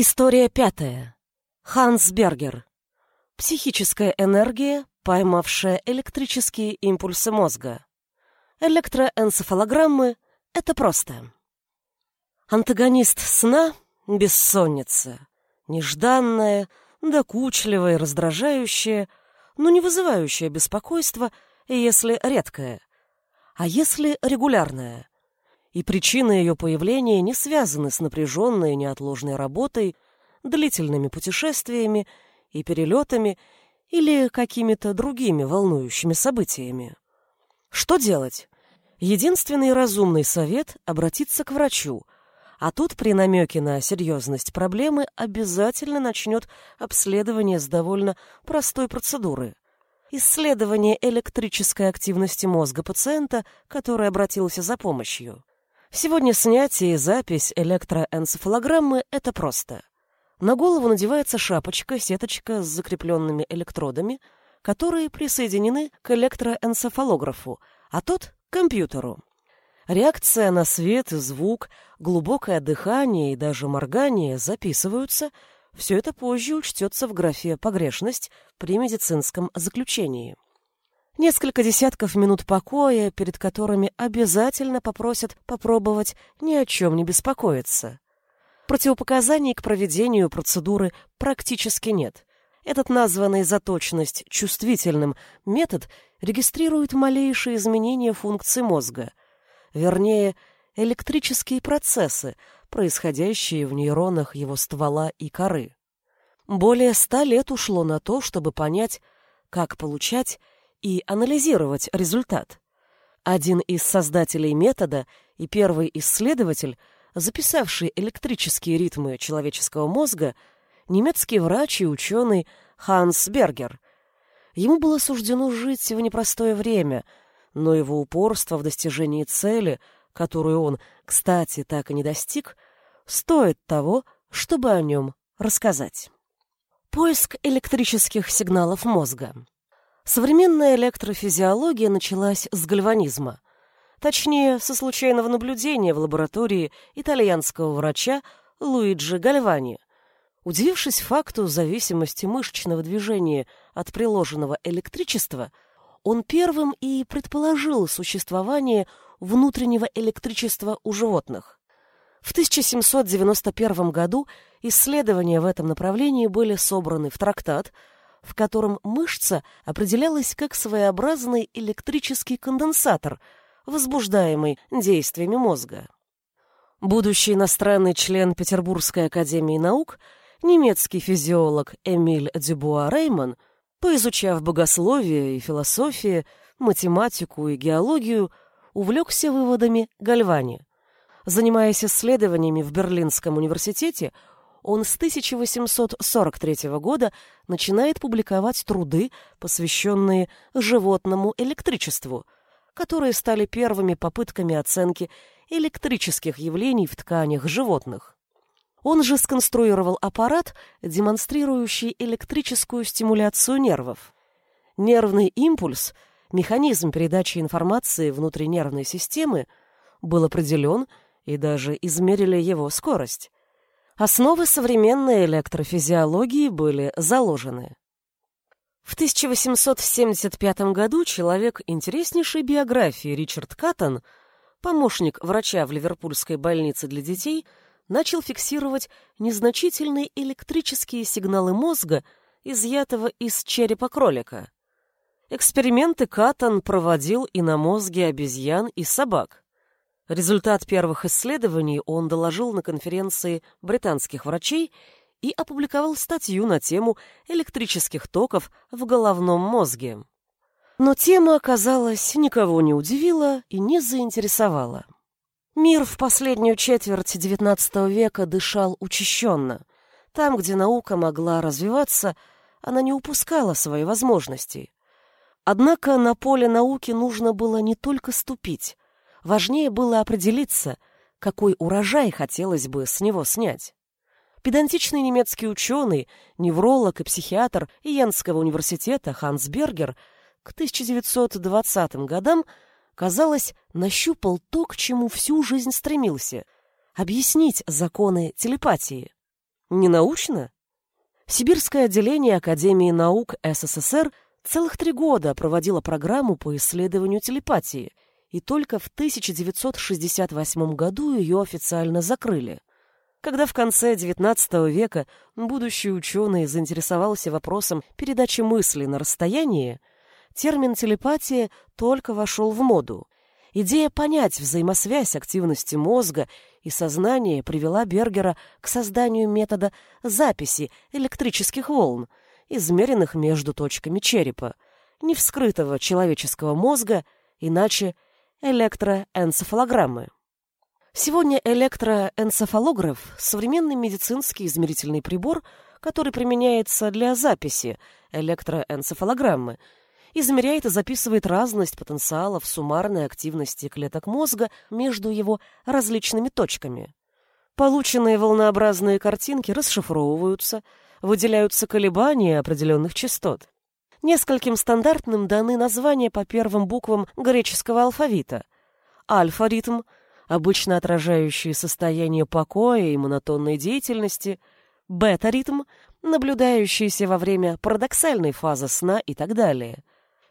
История пятая. Ханс Бергер. Психическая энергия, поймавшая электрические импульсы мозга. Электроэнцефалограммы — это просто. Антагонист сна — бессонница. Нежданная, докучливая раздражающая, но не вызывающая беспокойства, если редкая. А если регулярная? И причины ее появления не связаны с напряженной неотложной работой, длительными путешествиями и перелетами или какими-то другими волнующими событиями. Что делать? Единственный разумный совет – обратиться к врачу, а тут при намеке на серьезность проблемы обязательно начнет обследование с довольно простой процедуры – исследование электрической активности мозга пациента, который обратился за помощью. Сегодня снятие и запись электроэнцефалограммы — это просто. На голову надевается шапочка, сеточка с закрепленными электродами, которые присоединены к электроэнцефалографу, а тот — к компьютеру. Реакция на свет, звук, глубокое дыхание и даже моргание записываются. Все это позже учтется в графе «погрешность» при медицинском заключении. Несколько десятков минут покоя, перед которыми обязательно попросят попробовать ни о чем не беспокоиться. Противопоказаний к проведению процедуры практически нет. Этот названный за точность чувствительным метод регистрирует малейшие изменения функций мозга, вернее, электрические процессы, происходящие в нейронах его ствола и коры. Более ста лет ушло на то, чтобы понять, как получать и анализировать результат. Один из создателей метода и первый исследователь, записавший электрические ритмы человеческого мозга, немецкий врач и ученый Ханс Бергер. Ему было суждено жить в непростое время, но его упорство в достижении цели, которую он, кстати, так и не достиг, стоит того, чтобы о нем рассказать. Поиск электрических сигналов мозга. Современная электрофизиология началась с гальванизма. Точнее, со случайного наблюдения в лаборатории итальянского врача Луиджи Гальвани. Удивившись факту зависимости мышечного движения от приложенного электричества, он первым и предположил существование внутреннего электричества у животных. В 1791 году исследования в этом направлении были собраны в трактат – в котором мышца определялась как своеобразный электрический конденсатор, возбуждаемый действиями мозга. Будущий иностранный член Петербургской академии наук, немецкий физиолог Эмиль Дюбуа Рейман, поизучав богословие и философию, математику и геологию, увлекся выводами Гальвани. Занимаясь исследованиями в Берлинском университете, он с 1843 года начинает публиковать труды, посвященные животному электричеству, которые стали первыми попытками оценки электрических явлений в тканях животных. Он же сконструировал аппарат, демонстрирующий электрическую стимуляцию нервов. Нервный импульс, механизм передачи информации внутри нервной системы, был определен и даже измерили его скорость. Основы современной электрофизиологии были заложены. В 1875 году человек интереснейшей биографии Ричард Каттон, помощник врача в Ливерпульской больнице для детей, начал фиксировать незначительные электрические сигналы мозга, изъятого из черепа кролика. Эксперименты Каттон проводил и на мозге обезьян и собак. Результат первых исследований он доложил на конференции британских врачей и опубликовал статью на тему электрических токов в головном мозге. Но тема, оказалось, никого не удивила и не заинтересовала. Мир в последнюю четверть XIX века дышал учащенно. Там, где наука могла развиваться, она не упускала свои возможности. Однако на поле науки нужно было не только ступить, Важнее было определиться, какой урожай хотелось бы с него снять. Педантичный немецкий ученый, невролог и психиатр Йенского университета Ханс Бергер к 1920 годам, казалось, нащупал то, к чему всю жизнь стремился — объяснить законы телепатии. Не научно? Сибирское отделение Академии наук СССР целых три года проводило программу по исследованию телепатии, и только в 1968 году ее официально закрыли. Когда в конце XIX века будущий ученый заинтересовался вопросом передачи мысли на расстоянии, термин телепатия только вошел в моду. Идея понять взаимосвязь активности мозга и сознания привела Бергера к созданию метода записи электрических волн, измеренных между точками черепа, невскрытого человеческого мозга, иначе электроэнцефалограммы. Сегодня электроэнцефалограф – современный медицинский измерительный прибор, который применяется для записи электроэнцефалограммы, измеряет и записывает разность потенциалов суммарной активности клеток мозга между его различными точками. Полученные волнообразные картинки расшифровываются, выделяются колебания определенных частот. Нескольким стандартным даны названия по первым буквам греческого алфавита. Альфа-ритм, обычно отражающий состояние покоя и монотонной деятельности, бета-ритм, наблюдающийся во время парадоксальной фазы сна и так далее.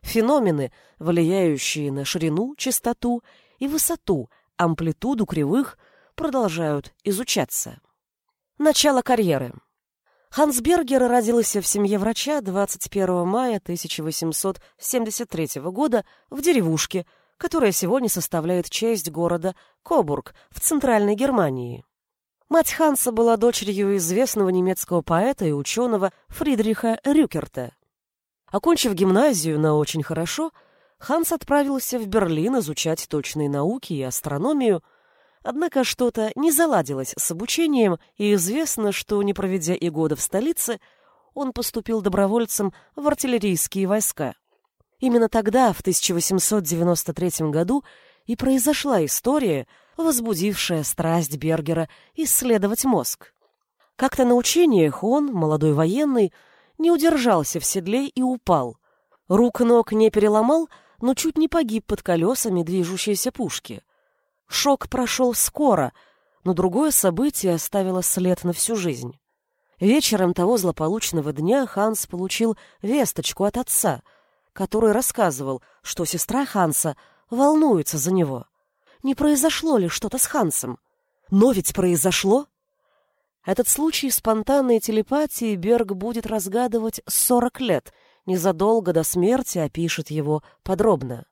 Феномены, влияющие на ширину, частоту и высоту, амплитуду кривых, продолжают изучаться. Начало карьеры. Ханс Бергер родился в семье врача 21 мая 1873 года в деревушке, которая сегодня составляет честь города Кобург в Центральной Германии. Мать Ханса была дочерью известного немецкого поэта и ученого Фридриха Рюкерта. Окончив гимназию на очень хорошо, Ханс отправился в Берлин изучать точные науки и астрономию – Однако что-то не заладилось с обучением, и известно, что, не проведя и года в столице, он поступил добровольцем в артиллерийские войска. Именно тогда, в 1893 году, и произошла история, возбудившая страсть Бергера исследовать мозг. Как-то на учениях он, молодой военный, не удержался в седле и упал. Рук ног не переломал, но чуть не погиб под колесами движущейся пушки. Шок прошел скоро, но другое событие оставило след на всю жизнь. Вечером того злополучного дня Ханс получил весточку от отца, который рассказывал, что сестра Ханса волнуется за него. Не произошло ли что-то с Хансом? Но ведь произошло. Этот случай спонтанной телепатии Берг будет разгадывать сорок лет, незадолго до смерти опишет его подробно.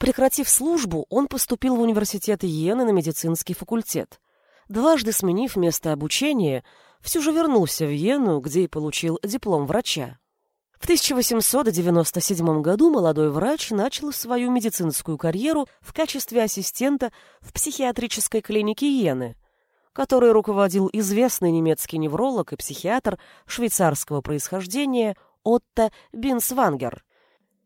Прекратив службу, он поступил в университет Йены на медицинский факультет. Дважды сменив место обучения, все же вернулся в Йену, где и получил диплом врача. В 1897 году молодой врач начал свою медицинскую карьеру в качестве ассистента в психиатрической клинике Йены, которой руководил известный немецкий невролог и психиатр швейцарского происхождения Отто Бинсвангер –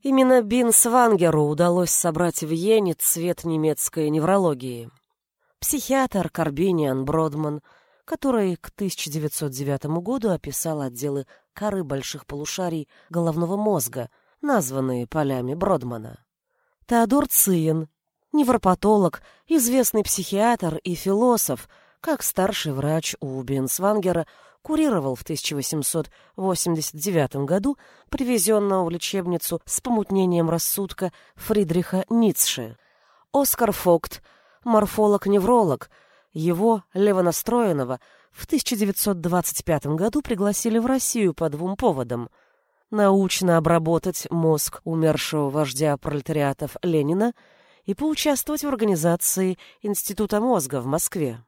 Именно Бин Свангеру удалось собрать в Йене цвет немецкой неврологии. Психиатр Карбиниан Бродман, который к 1909 году описал отделы коры больших полушарий головного мозга, названные полями Бродмана. Теодор Циен, невропатолог, известный психиатр и философ, как старший врач у Бинсвангера, курировал в 1889 году привезенного в лечебницу с помутнением рассудка Фридриха Ницше. Оскар Фокт, морфолог-невролог, его, левонастроенного, в 1925 году пригласили в Россию по двум поводам – научно обработать мозг умершего вождя пролетариатов Ленина и поучаствовать в организации Института мозга в Москве.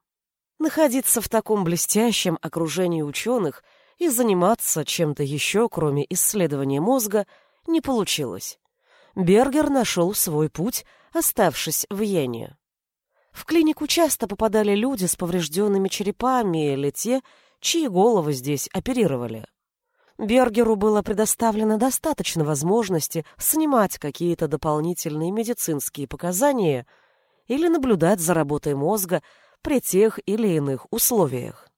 Находиться в таком блестящем окружении ученых и заниматься чем-то еще, кроме исследования мозга, не получилось. Бергер нашел свой путь, оставшись в Йене. В клинику часто попадали люди с поврежденными черепами или те, чьи головы здесь оперировали. Бергеру было предоставлено достаточно возможности снимать какие-то дополнительные медицинские показания или наблюдать за работой мозга при тех или иных условиях.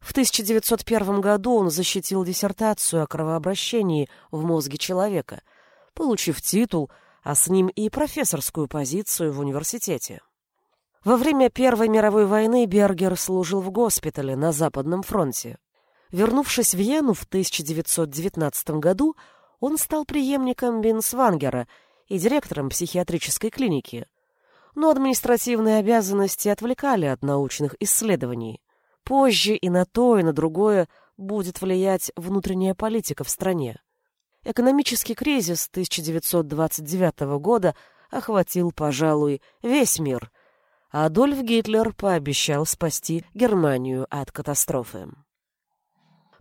В 1901 году он защитил диссертацию о кровообращении в мозге человека, получив титул, а с ним и профессорскую позицию в университете. Во время Первой мировой войны Бергер служил в госпитале на Западном фронте. Вернувшись в Вену в 1919 году, он стал преемником Бинсвангера и директором психиатрической клиники. Но административные обязанности отвлекали от научных исследований. Позже и на то, и на другое будет влиять внутренняя политика в стране. Экономический кризис 1929 года охватил, пожалуй, весь мир – Адольф Гитлер пообещал спасти Германию от катастрофы.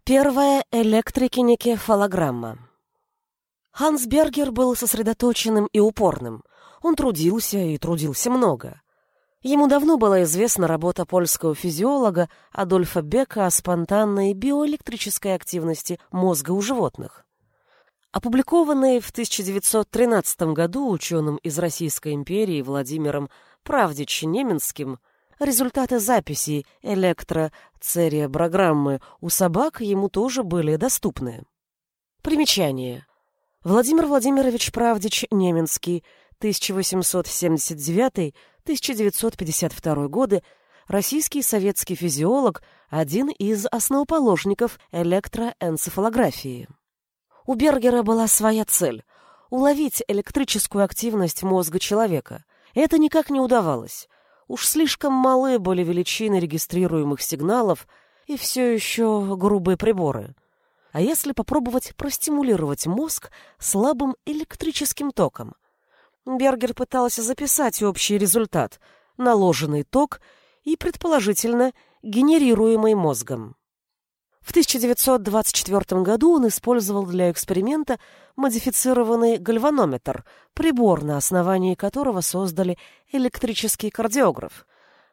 Первая электрокинекефалограмма. Ханс Бергер был сосредоточенным и упорным. Он трудился и трудился много. Ему давно была известна работа польского физиолога Адольфа Бека о спонтанной биоэлектрической активности мозга у животных. Опубликованные в 1913 году ученым из Российской империи Владимиром Правдич Неменским результаты записи электроцереbrogраммы у собак ему тоже были доступны. Примечание. Владимир Владимирович Правдич Неменский, 1879-1952 годы, российский советский физиолог, один из основоположников электроэнцефалографии. У Бергера была своя цель — уловить электрическую активность мозга человека. Это никак не удавалось. Уж слишком малы были величины регистрируемых сигналов и все еще грубые приборы. А если попробовать простимулировать мозг слабым электрическим током? Бергер пытался записать общий результат — наложенный ток и, предположительно, генерируемый мозгом. В 1924 году он использовал для эксперимента модифицированный гальванометр, прибор, на основании которого создали электрический кардиограф.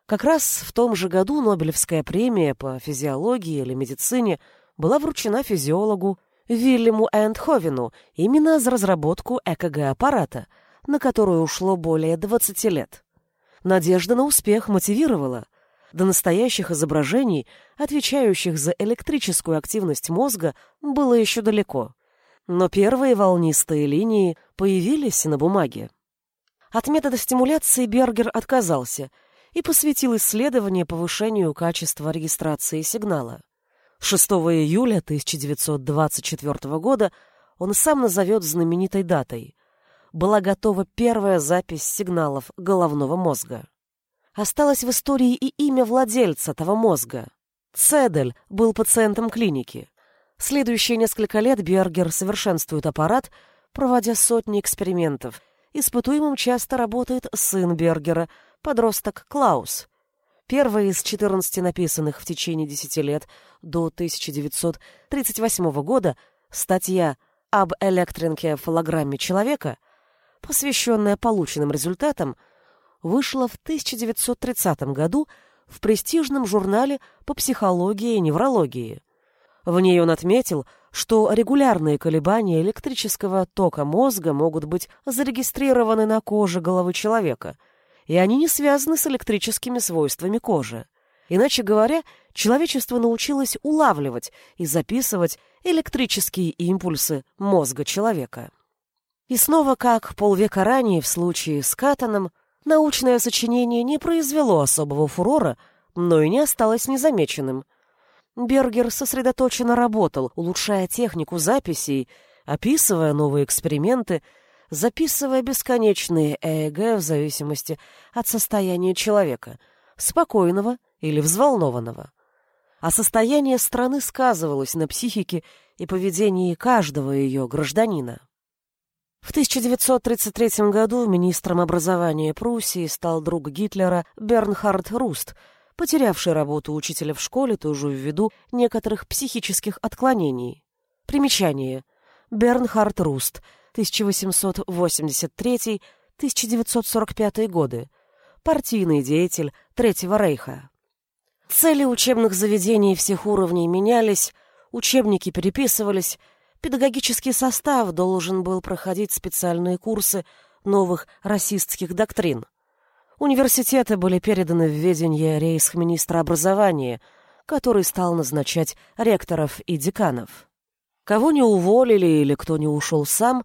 Как раз в том же году Нобелевская премия по физиологии или медицине была вручена физиологу Вильяму Эндховену именно за разработку ЭКГ-аппарата, на которую ушло более 20 лет. Надежда на успех мотивировала – до настоящих изображений, отвечающих за электрическую активность мозга, было еще далеко. Но первые волнистые линии появились на бумаге. От метода стимуляции Бергер отказался и посвятил исследование повышению качества регистрации сигнала. 6 июля 1924 года он сам назовет знаменитой датой. Была готова первая запись сигналов головного мозга. Осталось в истории и имя владельца того мозга. Цедель был пациентом клиники. Следующие несколько лет Бергер совершенствует аппарат, проводя сотни экспериментов. Испытуемым часто работает сын Бергера, подросток Клаус. Первая из 14 написанных в течение 10 лет до 1938 года статья об электринкефалограмме человека, посвященная полученным результатам, вышла в 1930 году в престижном журнале по психологии и неврологии. В ней он отметил, что регулярные колебания электрического тока мозга могут быть зарегистрированы на коже головы человека, и они не связаны с электрическими свойствами кожи. Иначе говоря, человечество научилось улавливать и записывать электрические импульсы мозга человека. И снова, как полвека ранее в случае с Катаном, Научное сочинение не произвело особого фурора, но и не осталось незамеченным. Бергер сосредоточенно работал, улучшая технику записей, описывая новые эксперименты, записывая бесконечные ЭЭГ в зависимости от состояния человека, спокойного или взволнованного. А состояние страны сказывалось на психике и поведении каждого ее гражданина. В 1933 году министром образования Пруссии стал друг Гитлера Бернхард Руст, потерявший работу учителя в школе тоже ввиду некоторых психических отклонений. Примечание. Бернхард Руст, 1883-1945 годы. Партийный деятель Третьего Рейха. Цели учебных заведений всех уровней менялись, учебники переписывались, Педагогический состав должен был проходить специальные курсы новых расистских доктрин. Университеты были переданы в ведение рейхсминистра образования, который стал назначать ректоров и деканов. Кого не уволили или кто не ушел сам,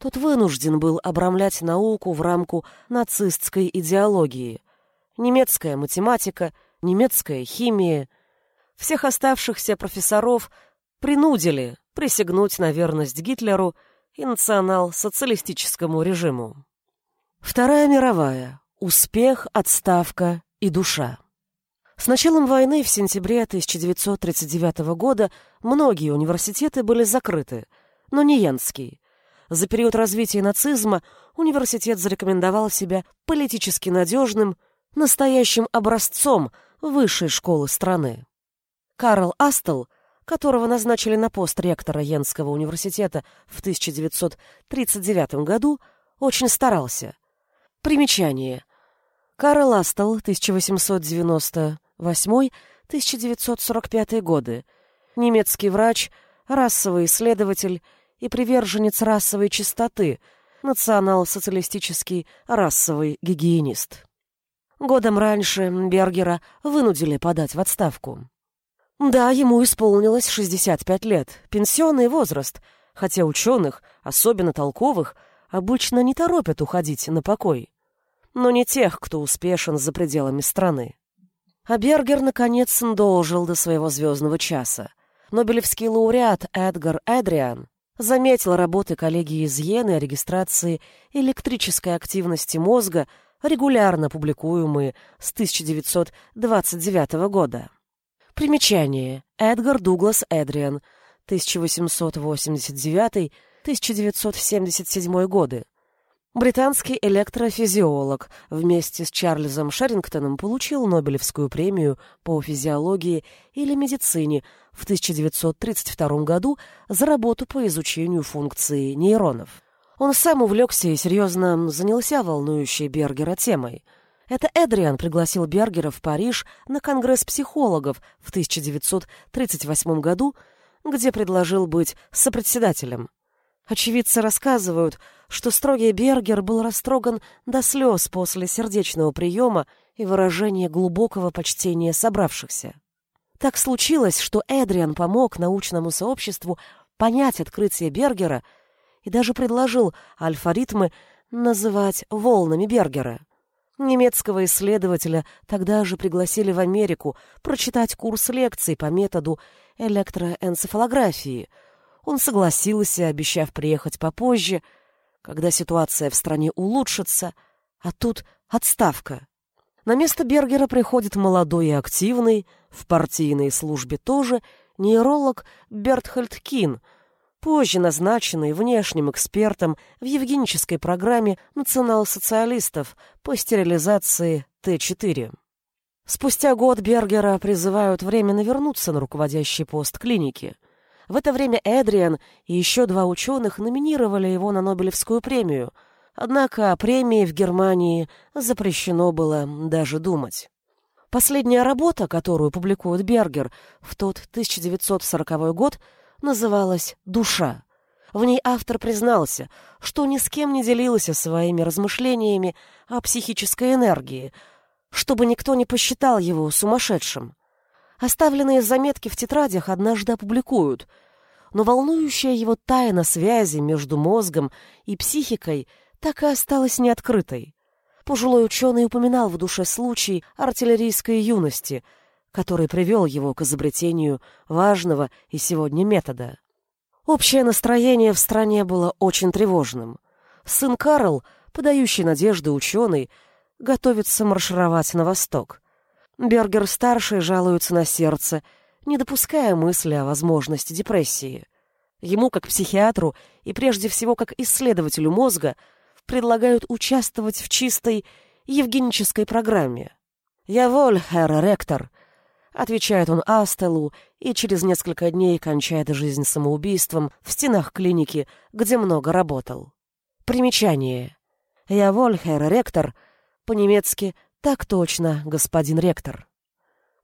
тот вынужден был обрамлять науку в рамку нацистской идеологии. немецкая математика, немецкая химия. Всех оставшихся профессоров принудили присягнуть на верность Гитлеру и национал-социалистическому режиму. Вторая мировая. Успех, отставка и душа. С началом войны в сентябре 1939 года многие университеты были закрыты, но не Янский. За период развития нацизма университет зарекомендовал себя политически надежным, настоящим образцом высшей школы страны. Карл Астел, которого назначили на пост ректора Йенского университета в 1939 году, очень старался. Примечание. Карл Астел, 1898-1945 годы, немецкий врач, расовый исследователь и приверженец расовой чистоты, национал-социалистический расовый гигиенист. Годом раньше Бергера вынудили подать в отставку. Да, ему исполнилось 65 лет, пенсионный возраст, хотя ученых, особенно толковых, обычно не торопят уходить на покой. Но не тех, кто успешен за пределами страны. А Бергер, наконец, дожил до своего звездного часа. Нобелевский лауреат Эдгар Эдриан заметил работы коллеги из Йены о регистрации электрической активности мозга регулярно публикуемые с 1929 года. Примечание. Эдгар Дуглас Эдриан, 1889-1977 годы. Британский электрофизиолог вместе с Чарльзом Шерингтоном получил Нобелевскую премию по физиологии или медицине в 1932 году за работу по изучению функции нейронов. Он сам увлекся и серьезно занялся волнующей Бергера темой. Это Эдриан пригласил Бергера в Париж на Конгресс психологов в 1938 году, где предложил быть сопредседателем. Очевидцы рассказывают, что строгий Бергер был растроган до слез после сердечного приема и выражения глубокого почтения собравшихся. Так случилось, что Эдриан помог научному сообществу понять открытие Бергера — и даже предложил альфа-ритмы называть волнами Бергера. Немецкого исследователя тогда же пригласили в Америку прочитать курс лекций по методу электроэнцефалографии. Он согласился, обещав приехать попозже, когда ситуация в стране улучшится, а тут отставка. На место Бергера приходит молодой и активный, в партийной службе тоже, нейролог Бертхальд Кин – позже назначенный внешним экспертом в евгенической программе национал-социалистов по стерилизации Т-4. Спустя год Бергера призывают временно вернуться на руководящий пост клиники. В это время Эдриан и еще два ученых номинировали его на Нобелевскую премию, однако о премии в Германии запрещено было даже думать. Последняя работа, которую публикует Бергер в тот 1940 год, называлась «Душа». В ней автор признался, что ни с кем не делился своими размышлениями о психической энергии, чтобы никто не посчитал его сумасшедшим. Оставленные заметки в тетрадях однажды опубликуют, но волнующая его тайна связи между мозгом и психикой так и осталась неоткрытой. Пожилой ученый упоминал в душе случай артиллерийской юности — который привел его к изобретению важного и сегодня метода. Общее настроение в стране было очень тревожным. Сын Карл, подающий надежды ученый, готовится маршировать на восток. Бергер-старший жалуется на сердце, не допуская мысли о возможности депрессии. Ему, как психиатру и прежде всего как исследователю мозга, предлагают участвовать в чистой евгенической программе. «Я воль, herr ректор», Отвечает он Астелу и через несколько дней кончает жизнь самоубийством в стенах клиники, где много работал. Примечание. Я Вольхер, ректор. По-немецки «Так точно, господин ректор».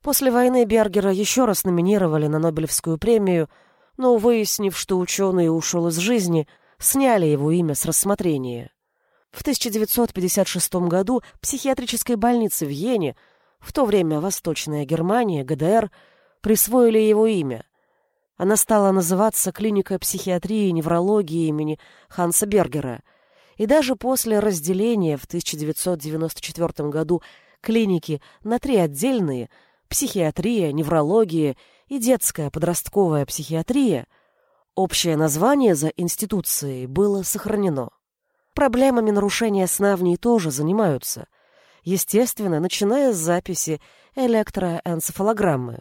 После войны Бергера еще раз номинировали на Нобелевскую премию, но, выяснив, что ученый ушел из жизни, сняли его имя с рассмотрения. В 1956 году в психиатрической больнице в Йене в то время Восточная Германия, ГДР, присвоили его имя. Она стала называться клиника психиатрии и неврологии имени Ханса Бергера. И даже после разделения в 1994 году клиники на три отдельные – психиатрия, неврология и детская подростковая психиатрия – общее название за институцией было сохранено. Проблемами нарушения сна в ней тоже занимаются, естественно, начиная с записи электроэнцефалограммы,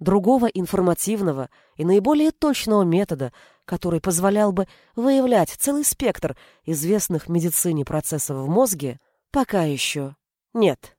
другого информативного и наиболее точного метода, который позволял бы выявлять целый спектр известных медицине процессов в мозге, пока еще нет.